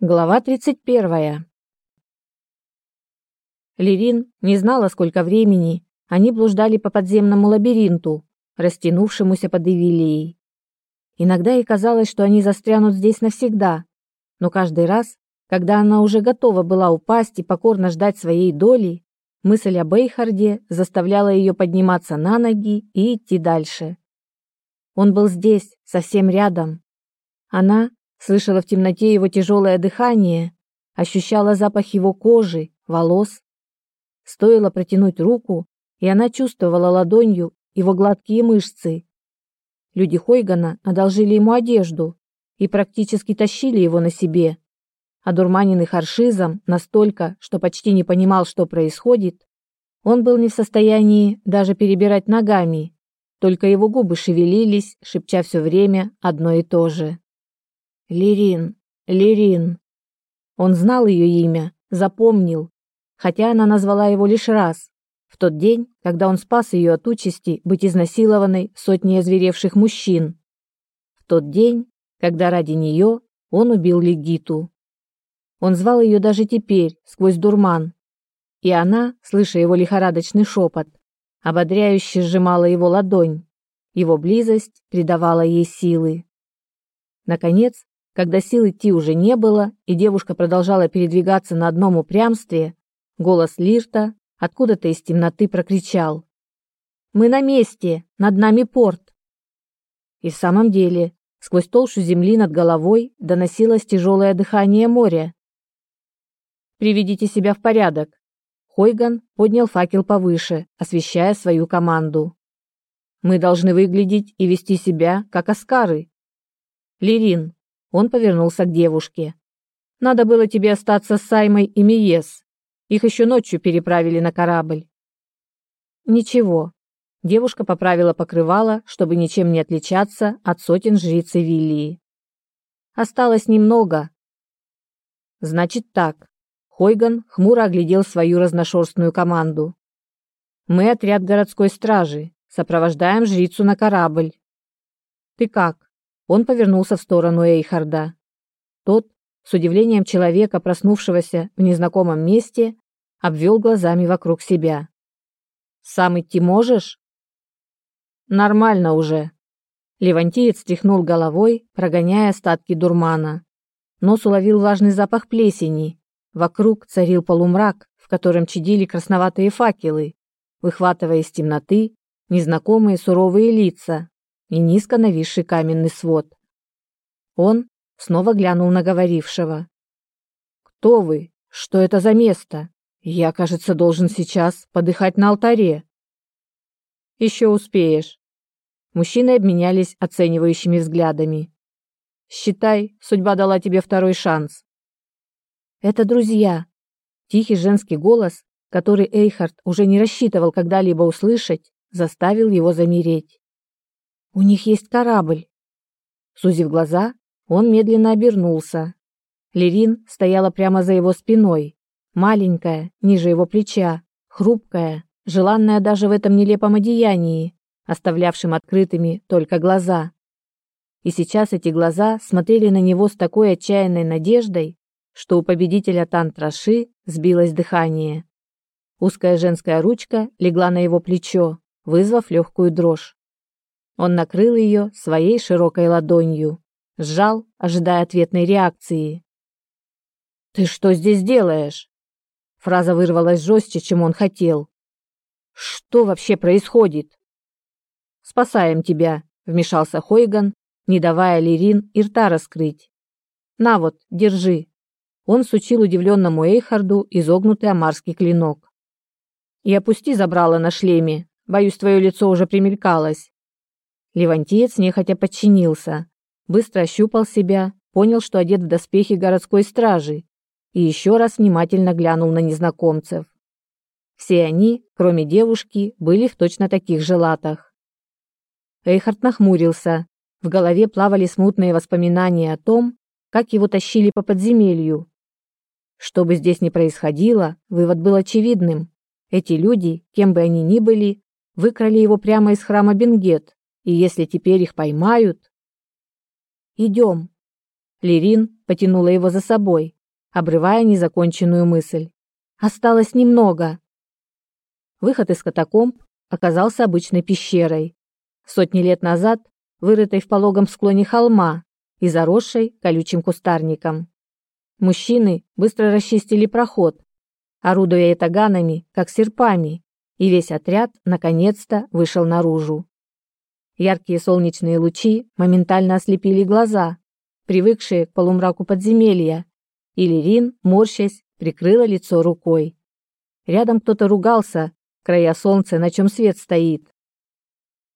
Глава 31. Лерин не знала, сколько времени они блуждали по подземному лабиринту, растянувшемуся под Ивилией. Иногда ей казалось, что они застрянут здесь навсегда, но каждый раз, когда она уже готова была упасть и покорно ждать своей доли, мысль о Бейхарде заставляла ее подниматься на ноги и идти дальше. Он был здесь, совсем рядом. Она слышала в темноте его тяжелое дыхание, ощущала запах его кожи, волос. Стоило протянуть руку, и она чувствовала ладонью его гладкие мышцы. Люди Хойгана одолжили ему одежду и практически тащили его на себе. Одурманенный харшизом настолько, что почти не понимал, что происходит, он был не в состоянии даже перебирать ногами, только его губы шевелились, шепча все время одно и то же. Лерин, Лерин. Он знал ее имя, запомнил, хотя она назвала его лишь раз, в тот день, когда он спас ее от участи быть изнасилованной сотней озверевших мужчин. В тот день, когда ради нее он убил Легиту. Он звал ее даже теперь, сквозь дурман. И она, слыша его лихорадочный шепот, ободряюще сжимала его ладонь. Его близость придавала ей силы. Наконец, когда сил идти уже не было, и девушка продолжала передвигаться на одном упрямстве, голос Лирта откуда-то из темноты прокричал. «Мы на месте! Над нами порт!» И в самом деле, сквозь толщу земли над головой доносилось тяжелое дыхание моря. «Приведите себя в порядок!» Хойган поднял факел повыше, освещая свою команду. «Мы должны выглядеть и вести себя, как аскары. Лирин, он повернулся к девушке. Надо было тебе остаться с Саймой и Миес. Их еще ночью переправили на корабль. Ничего. Девушка поправила покрывало, чтобы ничем не отличаться от сотен жриц Виллии. Осталось немного. Значит так. Хойган хмуро оглядел свою разношерстную команду. Мы отряд городской стражи, сопровождаем жрицу на корабль. Ты как? Он повернулся в сторону Эйхарда. Тот, с удивлением человека, проснувшегося в незнакомом месте, обвел глазами вокруг себя. «Сам идти можешь?» «Нормально уже». Левантиец стряхнул головой, прогоняя остатки дурмана. Нос уловил влажный запах плесени. Вокруг царил полумрак, в котором чадили красноватые факелы, выхватывая из темноты незнакомые суровые лица, и низко нависший каменный свод. Он снова глянул на говорившего. «Кто вы? Что это за место? Я, кажется, должен сейчас подыхать на алтаре». «Еще успеешь». Мужчины обменялись оценивающими взглядами. «Считай, судьба дала тебе второй шанс». «Это друзья». Тихий женский голос, который Эйхард уже не рассчитывал когда-либо услышать, заставил его замереть. У них есть корабль. Сузив глаза, он медленно обернулся. Лерин стояла прямо за его спиной, маленькая, ниже его плеча, хрупкая, желанная даже в этом нелепом одеянии, оставлявшем открытыми только глаза. И сейчас эти глаза смотрели на него с такой отчаянной надеждой, что у победителя Тантраши сбилось дыхание. Узкая женская ручка легла на его плечо, вызвав легкую дрожь. Он накрыл ее своей широкой ладонью, сжал, ожидая ответной реакции. «Ты что здесь делаешь?» Фраза вырвалась жестче, чем он хотел. «Что вообще происходит?» «Спасаем тебя», — вмешался Хойган, не давая Лирин и рта раскрыть. «На вот, держи». Он сучил удивленному Эйхарду изогнутый амарский клинок. «И опусти забрало на шлеме. Боюсь, твое лицо уже примелькалось. Левантиец нехотя подчинился, быстро ощупал себя, понял, что одет в доспехи городской стражи, и еще раз внимательно глянул на незнакомцев. Все они, кроме девушки, были в точно таких же латах. Эйхард нахмурился. В голове плавали смутные воспоминания о том, как его тащили по подземелью. Что бы здесь ни происходило, вывод был очевидным. Эти люди, кем бы они ни были, выкрали его прямо из храма Бенгет, и если теперь их поймают... Идем. Лерин потянула его за собой, обрывая незаконченную мысль. Осталось немного. Выход из катакомб оказался обычной пещерой. Сотни лет назад вырытой в пологом склоне холма и заросшей колючим кустарником. Мужчины быстро расчистили проход, орудуя этаганами, как серпами, и весь отряд наконец-то вышел наружу. Яркие солнечные лучи моментально ослепили глаза, привыкшие к полумраку подземелья, и Лерин, морщась, прикрыла лицо рукой. Рядом кто-то ругался, края солнца, на чем свет стоит.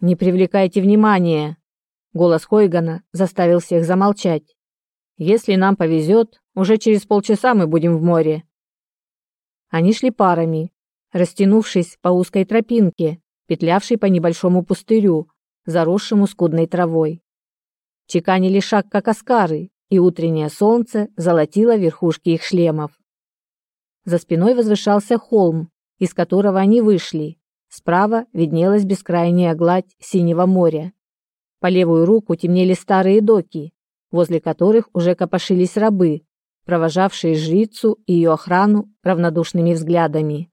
«Не привлекайте внимания!» Голос Хойгана заставил всех замолчать. «Если нам повезет, уже через полчаса мы будем в море». Они шли парами, растянувшись по узкой тропинке, петлявшей по небольшому пустырю, заросшему скудной травой. Чеканили шаг, как оскары, и утреннее солнце золотило верхушки их шлемов. За спиной возвышался холм, из которого они вышли. Справа виднелась бескрайняя гладь синего моря. По левую руку темнели старые доки, возле которых уже копошились рабы, провожавшие жрицу и ее охрану равнодушными взглядами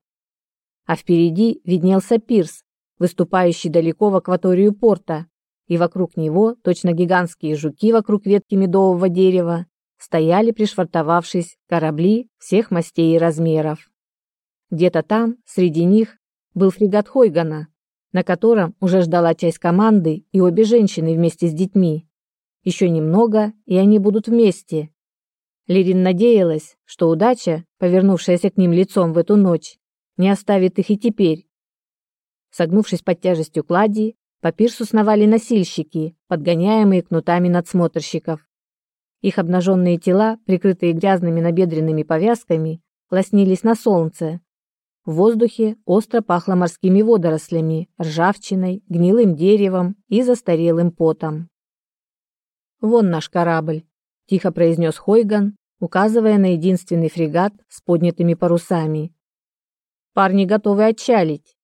а впереди виднелся пирс, выступающий далеко в акваторию порта, и вокруг него, точно гигантские жуки вокруг ветки медового дерева, стояли, пришвартовавшись, корабли всех мастей и размеров. Где-то там, среди них, был фрегат Хойгана, на котором уже ждала часть команды и обе женщины вместе с детьми. Еще немного, и они будут вместе. Лирин надеялась, что удача, повернувшаяся к ним лицом в эту ночь, не оставит их и теперь. Согнувшись под тяжестью клади, по пирсу сновали носильщики, подгоняемые кнутами надсмотрщиков. Их обнаженные тела, прикрытые грязными набедренными повязками, лоснились на солнце. В воздухе остро пахло морскими водорослями, ржавчиной, гнилым деревом и застарелым потом. «Вон наш корабль», – тихо произнес Хойган, указывая на единственный фрегат с поднятыми парусами. Парни готовы отчалить.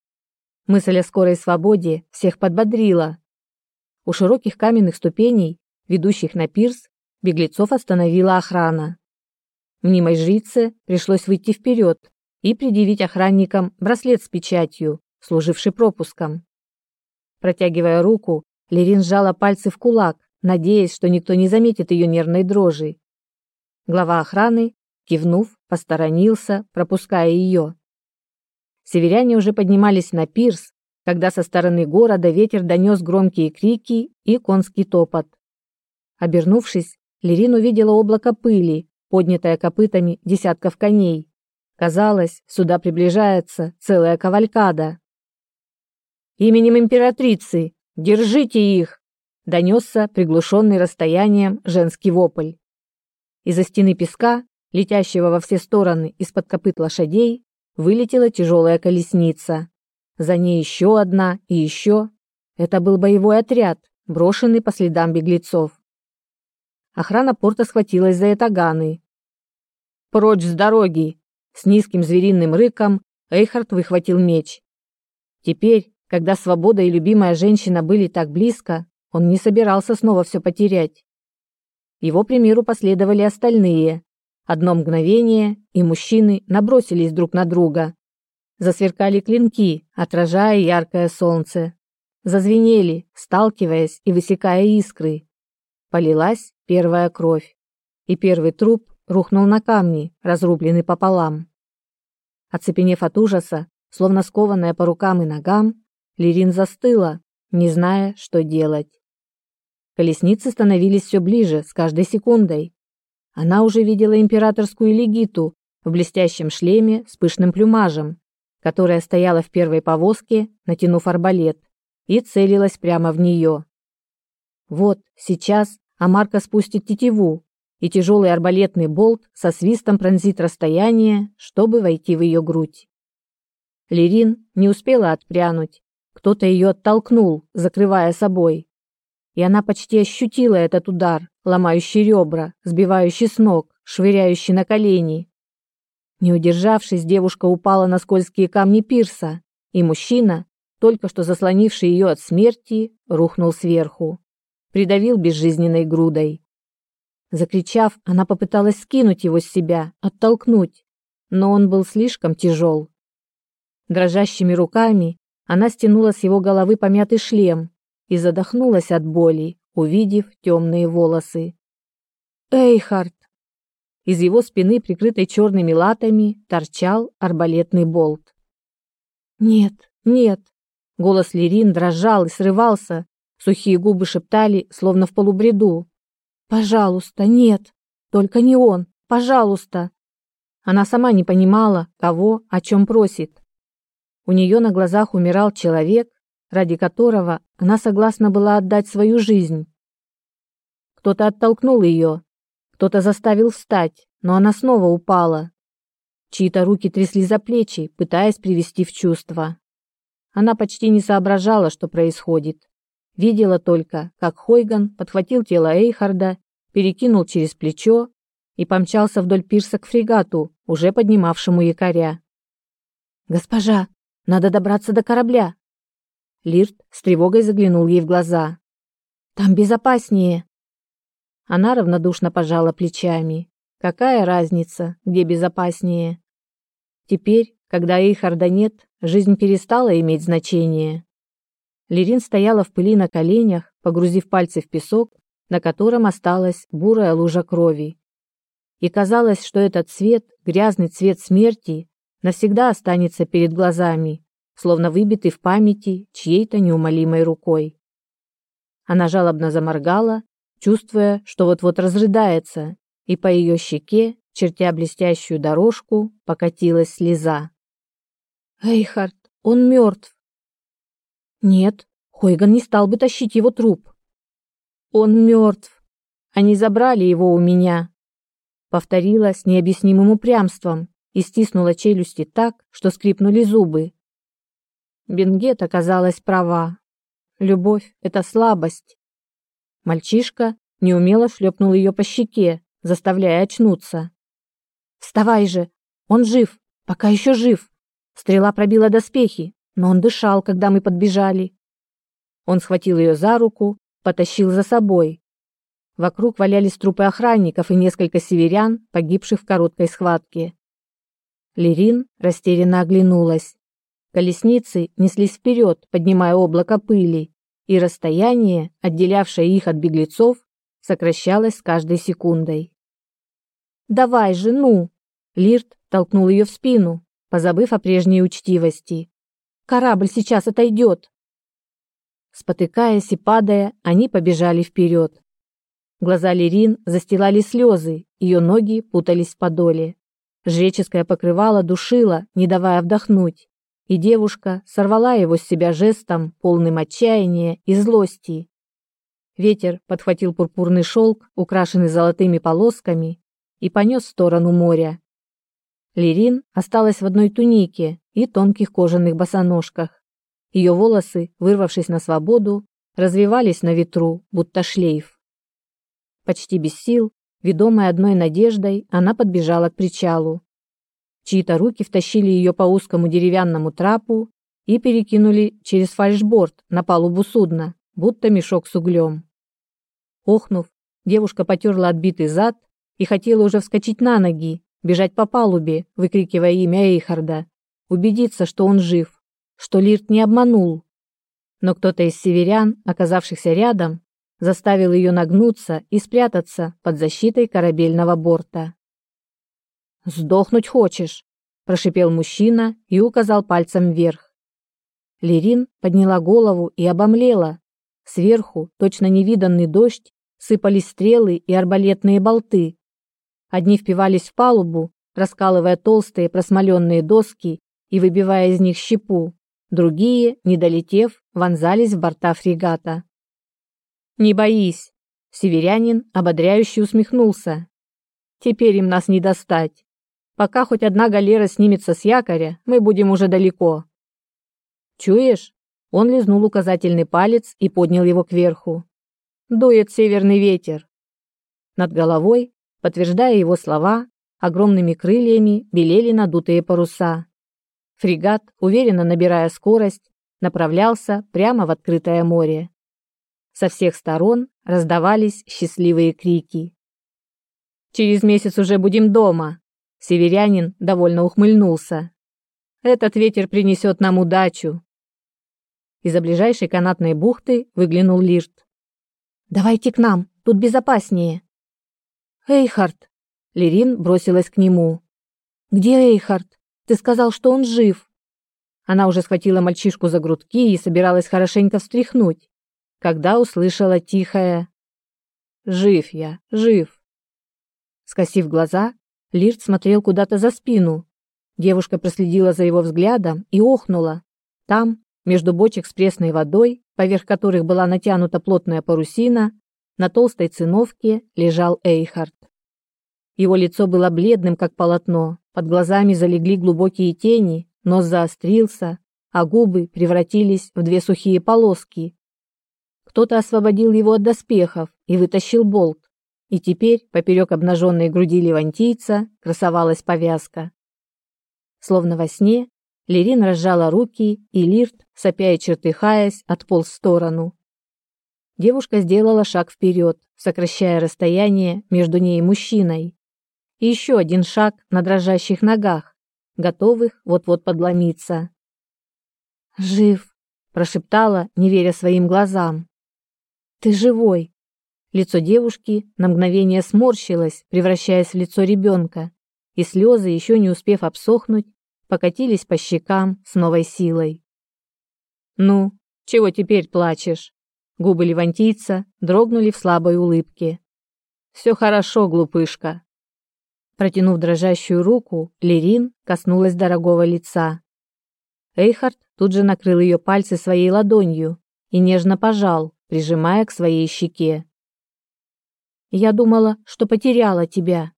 Мысль о скорой свободе всех подбодрила. У широких каменных ступеней, ведущих на пирс, беглецов остановила охрана. Мнимой жрице пришлось выйти вперед и предъявить охранникам браслет с печатью, служивший пропуском. Протягивая руку, Лерин сжала пальцы в кулак, надеясь, что никто не заметит ее нервной дрожи. Глава охраны, кивнув, посторонился, пропуская ее. Северяне уже поднимались на пирс, когда со стороны города ветер донес громкие крики и конский топот. Обернувшись, Лерин увидела облако пыли, поднятое копытами десятков коней. Казалось, сюда приближается целая кавалькада. «Именем императрицы! Держите их!» — донесся приглушенный расстоянием женский вопль. Из-за стены песка, летящего во все стороны из-под копыт лошадей, вылетела тяжелая колесница. За ней еще одна и еще. Это был боевой отряд, брошенный по следам беглецов. Охрана порта схватилась за этаганы. «Прочь с дороги!» С низким звериным рыком Эйхард выхватил меч. Теперь, когда свобода и любимая женщина были так близко, он не собирался снова все потерять. Его примеру последовали остальные, Одно мгновение, и мужчины набросились друг на друга. Засверкали клинки, отражая яркое солнце. Зазвенели, сталкиваясь и высекая искры. Полилась первая кровь, и первый труп рухнул на камни, разрубленный пополам. Оцепенев от ужаса, словно скованная по рукам и ногам, Лирин застыла, не зная, что делать. Колесницы становились все ближе с каждой секундой. Она уже видела императорскую легиту в блестящем шлеме с пышным плюмажем, которая стояла в первой повозке, натянув арбалет, и целилась прямо в нее. Вот, сейчас Амарка спустит тетиву, и тяжелый арбалетный болт со свистом пронзит расстояние, чтобы войти в ее грудь. Лерин не успела отпрянуть. Кто-то ее оттолкнул, закрывая собой и она почти ощутила этот удар, ломающий ребра, сбивающий с ног, швыряющий на колени. Не удержавшись, девушка упала на скользкие камни пирса, и мужчина, только что заслонивший ее от смерти, рухнул сверху, придавил безжизненной грудой. Закричав, она попыталась скинуть его с себя, оттолкнуть, но он был слишком тяжел. Дрожащими руками она стянула с его головы помятый шлем и задохнулась от боли, увидев темные волосы. Эйхард! Из его спины, прикрытой черными латами, торчал арбалетный болт. «Нет, нет!» Голос Лерин дрожал и срывался, сухие губы шептали, словно в полубреду. «Пожалуйста, нет! Только не он! Пожалуйста!» Она сама не понимала, кого, о чем просит. У нее на глазах умирал человек, ради которого она согласна была отдать свою жизнь. Кто-то оттолкнул ее, кто-то заставил встать, но она снова упала. Чьи-то руки трясли за плечи, пытаясь привести в чувство. Она почти не соображала, что происходит. Видела только, как Хойган подхватил тело Эйхарда, перекинул через плечо и помчался вдоль пирса к фрегату, уже поднимавшему якоря. «Госпожа, надо добраться до корабля!» Лирт с тревогой заглянул ей в глаза. «Там безопаснее!» Она равнодушно пожала плечами. Какая разница, где безопаснее? Теперь, когда Эйхарда нет, жизнь перестала иметь значение. Лерин стояла в пыли на коленях, погрузив пальцы в песок, на котором осталась бурая лужа крови. И казалось, что этот цвет, грязный цвет смерти, навсегда останется перед глазами, словно выбитый в памяти чьей-то неумолимой рукой. Она жалобно заморгала, чувствуя, что вот-вот разрыдается, и по ее щеке, чертя блестящую дорожку, покатилась слеза. «Эйхард, он мертв!» «Нет, Хойган не стал бы тащить его труп!» «Он мертв! Они забрали его у меня!» Повторила с необъяснимым упрямством и стиснула челюсти так, что скрипнули зубы. Бенгет оказалась права. Любовь — это слабость, Мальчишка неумело шлепнул ее по щеке, заставляя очнуться. «Вставай же! Он жив! Пока еще жив!» Стрела пробила доспехи, но он дышал, когда мы подбежали. Он схватил ее за руку, потащил за собой. Вокруг валялись трупы охранников и несколько северян, погибших в короткой схватке. Лерин растерянно оглянулась. Колесницы неслись вперед, поднимая облако пыли, и расстояние, отделявшее их от беглецов, сокращалось с каждой секундой. «Давай же, ну!» Лирт толкнул ее в спину, позабыв о прежней учтивости. «Корабль сейчас отойдет!» Спотыкаясь и падая, они побежали вперед. Глаза Лерин застилали слезы, ее ноги путались в подоле. Жреческое покрывало душило, не давая вдохнуть и девушка сорвала его с себя жестом, полным отчаяния и злости. Ветер подхватил пурпурный шелк, украшенный золотыми полосками, и понес в сторону моря. Лерин осталась в одной тунике и тонких кожаных босоножках. Ее волосы, вырвавшись на свободу, развивались на ветру, будто шлейф. Почти без сил, ведомая одной надеждой, она подбежала к причалу. Чьи-то руки втащили ее по узкому деревянному трапу и перекинули через фальшборд на палубу судна, будто мешок с углем. Охнув, девушка потерла отбитый зад и хотела уже вскочить на ноги, бежать по палубе, выкрикивая имя Эйхарда, убедиться, что он жив, что Лирт не обманул. Но кто-то из северян, оказавшихся рядом, заставил ее нагнуться и спрятаться под защитой корабельного борта. «Сдохнуть хочешь?» – прошипел мужчина и указал пальцем вверх. Лерин подняла голову и обомлела. Сверху, точно невиданный дождь, сыпались стрелы и арбалетные болты. Одни впивались в палубу, раскалывая толстые просмоленные доски и выбивая из них щепу, другие, не долетев, вонзались в борта фрегата. «Не боись!» — северянин ободряюще усмехнулся. «Теперь им нас не достать. Пока хоть одна галера снимется с якоря, мы будем уже далеко. Чуешь? Он лизнул указательный палец и поднял его кверху. Дует северный ветер. Над головой, подтверждая его слова, огромными крыльями белели надутые паруса. Фрегат, уверенно набирая скорость, направлялся прямо в открытое море. Со всех сторон раздавались счастливые крики. Через месяц уже будем дома. Северянин довольно ухмыльнулся. Этот ветер принесет нам удачу. Из-за ближайшей канатной бухты выглянул Лирт. Давайте к нам, тут безопаснее. Эйхард. Лерин бросилась к нему. Где Эйхард? Ты сказал, что он жив. Она уже схватила мальчишку за грудки и собиралась хорошенько встряхнуть, когда услышала тихое: "Жив я, жив". Скосив глаза, Лирт смотрел куда-то за спину. Девушка проследила за его взглядом и охнула. Там, между бочек с пресной водой, поверх которых была натянута плотная парусина, на толстой циновке лежал Эйхард. Его лицо было бледным, как полотно, под глазами залегли глубокие тени, нос заострился, а губы превратились в две сухие полоски. Кто-то освободил его от доспехов и вытащил болт и теперь поперек обнаженной груди левантийца красовалась повязка. Словно во сне, Лерин разжала руки, и Лирт, сопя и чертыхаясь, отполз в сторону. Девушка сделала шаг вперед, сокращая расстояние между ней и мужчиной. И еще один шаг на дрожащих ногах, готовых вот-вот подломиться. «Жив!» – прошептала, не веря своим глазам. «Ты живой!» Лицо девушки на мгновение сморщилось, превращаясь в лицо ребенка, и слезы, еще не успев обсохнуть, покатились по щекам с новой силой. «Ну, чего теперь плачешь?» Губы левантийца дрогнули в слабой улыбке. «Все хорошо, глупышка». Протянув дрожащую руку, Лерин коснулась дорогого лица. Эйхард тут же накрыл ее пальцы своей ладонью и нежно пожал, прижимая к своей щеке. Я думала, что потеряла тебя.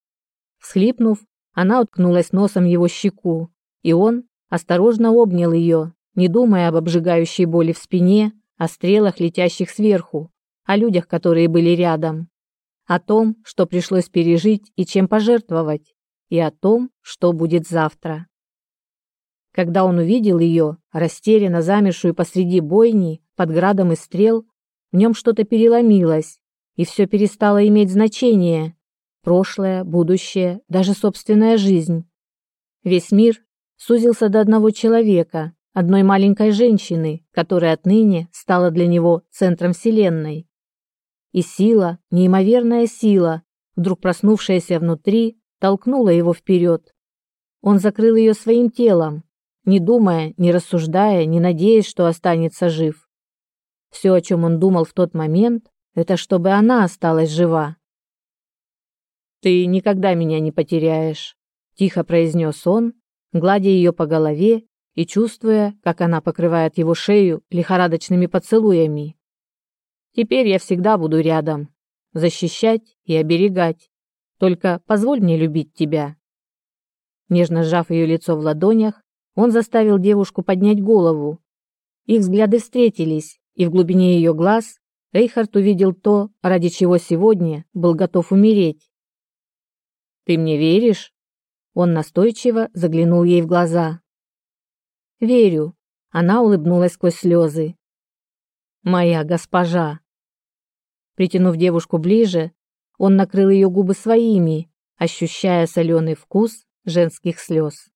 Всхлипнув, она уткнулась носом его щеку, и он осторожно обнял ее, не думая об обжигающей боли в спине, о стрелах, летящих сверху, о людях, которые были рядом, о том, что пришлось пережить и чем пожертвовать, и о том, что будет завтра. Когда он увидел ее, растерянно замершую посреди бойни, под градом и стрел, в нем что-то переломилось, и все перестало иметь значение. Прошлое, будущее, даже собственная жизнь. Весь мир сузился до одного человека, одной маленькой женщины, которая отныне стала для него центром вселенной. И сила, неимоверная сила, вдруг проснувшаяся внутри, толкнула его вперед. Он закрыл ее своим телом, не думая, не рассуждая, не надеясь, что останется жив. Все, о чем он думал в тот момент, это чтобы она осталась жива. Ты никогда меня не потеряешь, тихо произнес он, гладя ее по голове и чувствуя, как она покрывает его шею лихорадочными поцелуями. Теперь я всегда буду рядом, защищать и оберегать. Только позволь мне любить тебя. Нежно сжав ее лицо в ладонях, он заставил девушку поднять голову. Их взгляды встретились, и в глубине ее глаз Эйхард увидел то, ради чего сегодня был готов умереть. «Ты мне веришь?» Он настойчиво заглянул ей в глаза. «Верю», — она улыбнулась сквозь слезы. «Моя госпожа!» Притянув девушку ближе, он накрыл ее губы своими, ощущая соленый вкус женских слез.